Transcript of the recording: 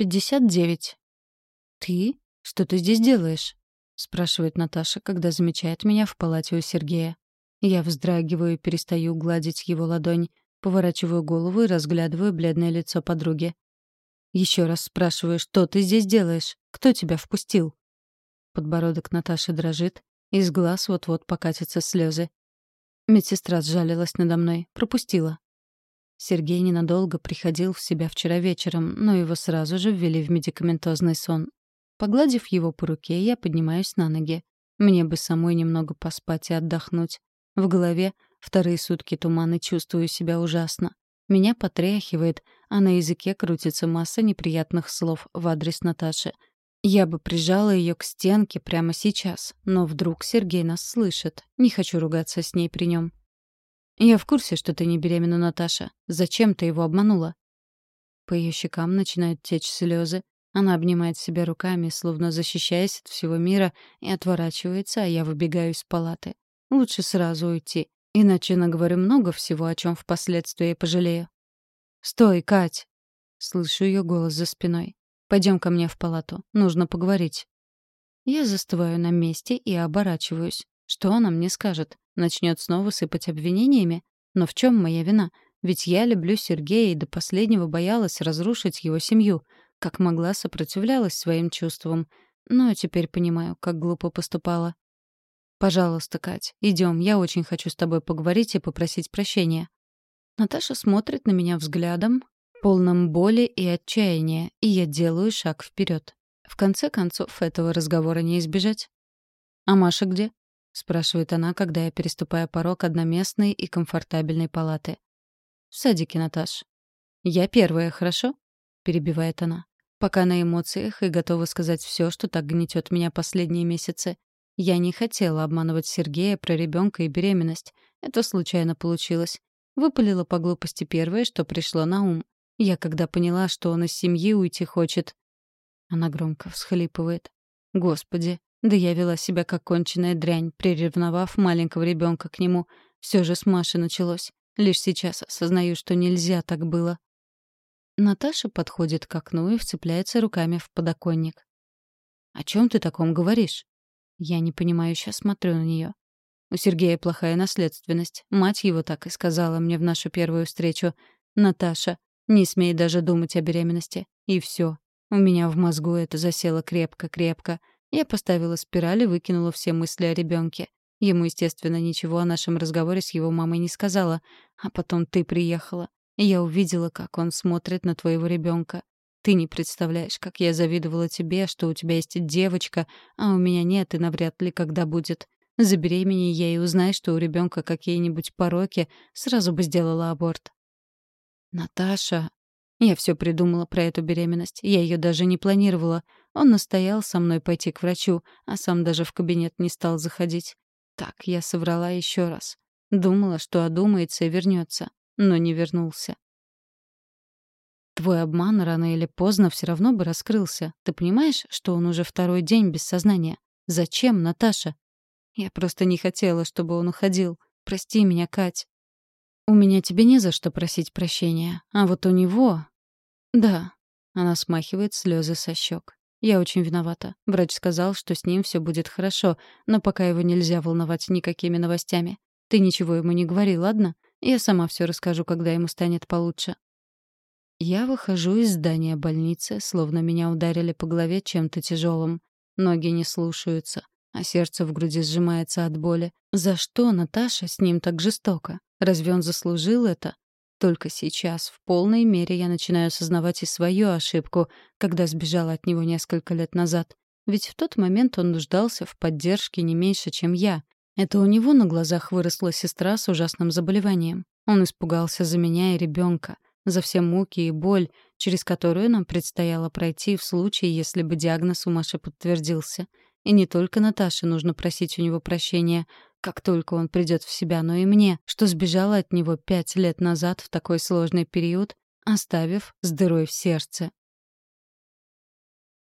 59. «Ты? Что ты здесь делаешь?» — спрашивает Наташа, когда замечает меня в палате у Сергея. Я вздрагиваю и перестаю гладить его ладонь, поворачиваю голову и разглядываю бледное лицо подруги. Еще раз спрашиваю, что ты здесь делаешь? Кто тебя впустил? Подбородок Наташи дрожит, из глаз вот-вот покатятся слезы. Медсестра сжалилась надо мной, пропустила. Сергей ненадолго приходил в себя вчера вечером, но его сразу же ввели в медикаментозный сон. Погладив его по руке, я поднимаюсь на ноги. Мне бы самой немного поспать и отдохнуть. В голове вторые сутки туман и чувствую себя ужасно. Меня потряхивает, а на языке крутится масса неприятных слов в адрес Наташи. Я бы прижала ее к стенке прямо сейчас, но вдруг Сергей нас слышит. Не хочу ругаться с ней при нем. «Я в курсе, что ты не беременна, Наташа. Зачем ты его обманула?» По ее щекам начинают течь слезы. Она обнимает себя руками, словно защищаясь от всего мира, и отворачивается, а я выбегаю из палаты. Лучше сразу уйти, иначе наговорю много всего, о чем впоследствии пожалею. «Стой, Кать!» Слышу ее голос за спиной. Пойдем ко мне в палату. Нужно поговорить». Я застываю на месте и оборачиваюсь. Что она мне скажет? Начнет снова сыпать обвинениями? Но в чем моя вина? Ведь я люблю Сергея и до последнего боялась разрушить его семью. Как могла, сопротивлялась своим чувствам. Но теперь понимаю, как глупо поступала. «Пожалуйста, Кать, идем. Я очень хочу с тобой поговорить и попросить прощения». Наташа смотрит на меня взглядом, полным боли и отчаяния, и я делаю шаг вперед. В конце концов, этого разговора не избежать. «А Маша где?» — спрашивает она, когда я переступаю порог одноместной и комфортабельной палаты. «В садике, Наташ». «Я первая, хорошо?» — перебивает она. «Пока на эмоциях и готова сказать все, что так гнетет меня последние месяцы. Я не хотела обманывать Сергея про ребенка и беременность. Это случайно получилось. Выпалила по глупости первое, что пришло на ум. Я когда поняла, что он из семьи уйти хочет... Она громко всхлипывает. Господи, да я вела себя как конченая дрянь, приревновав маленького ребенка к нему. Все же с Машей началось. Лишь сейчас осознаю, что нельзя так было. Наташа подходит к окну и вцепляется руками в подоконник. «О чем ты таком говоришь?» Я не непонимающе смотрю на нее. У Сергея плохая наследственность. Мать его так и сказала мне в нашу первую встречу. «Наташа, не смей даже думать о беременности». И все. У меня в мозгу это засело крепко-крепко. Я поставила спираль и выкинула все мысли о ребенке. Ему, естественно, ничего о нашем разговоре с его мамой не сказала. А потом ты приехала. Я увидела, как он смотрит на твоего ребенка. Ты не представляешь, как я завидовала тебе, что у тебя есть девочка, а у меня нет и навряд ли когда будет. Забеременей я и узнай, что у ребенка какие-нибудь пороки, сразу бы сделала аборт. Наташа... Я все придумала про эту беременность. Я ее даже не планировала. Он настоял со мной пойти к врачу, а сам даже в кабинет не стал заходить. Так, я соврала еще раз. Думала, что одумается и вернется, но не вернулся. Твой обман рано или поздно все равно бы раскрылся. Ты понимаешь, что он уже второй день без сознания? Зачем, Наташа? Я просто не хотела, чтобы он уходил. Прости меня, Кать. У меня тебе не за что просить прощения. А вот у него... Да. Она смахивает слезы со щек. Я очень виновата. Врач сказал, что с ним все будет хорошо, но пока его нельзя волновать никакими новостями. Ты ничего ему не говори, ладно? Я сама все расскажу, когда ему станет получше. Я выхожу из здания больницы, словно меня ударили по голове чем-то тяжелым. Ноги не слушаются, а сердце в груди сжимается от боли. За что Наташа с ним так жестоко? Разве он заслужил это? Только сейчас, в полной мере, я начинаю осознавать и свою ошибку, когда сбежала от него несколько лет назад. Ведь в тот момент он нуждался в поддержке не меньше, чем я. Это у него на глазах выросла сестра с ужасным заболеванием. Он испугался за меня и ребенка за все муки и боль, через которую нам предстояло пройти в случае, если бы диагноз у Маши подтвердился. И не только Наташе нужно просить у него прощения, как только он придет в себя, но и мне, что сбежала от него пять лет назад в такой сложный период, оставив с дырой в сердце.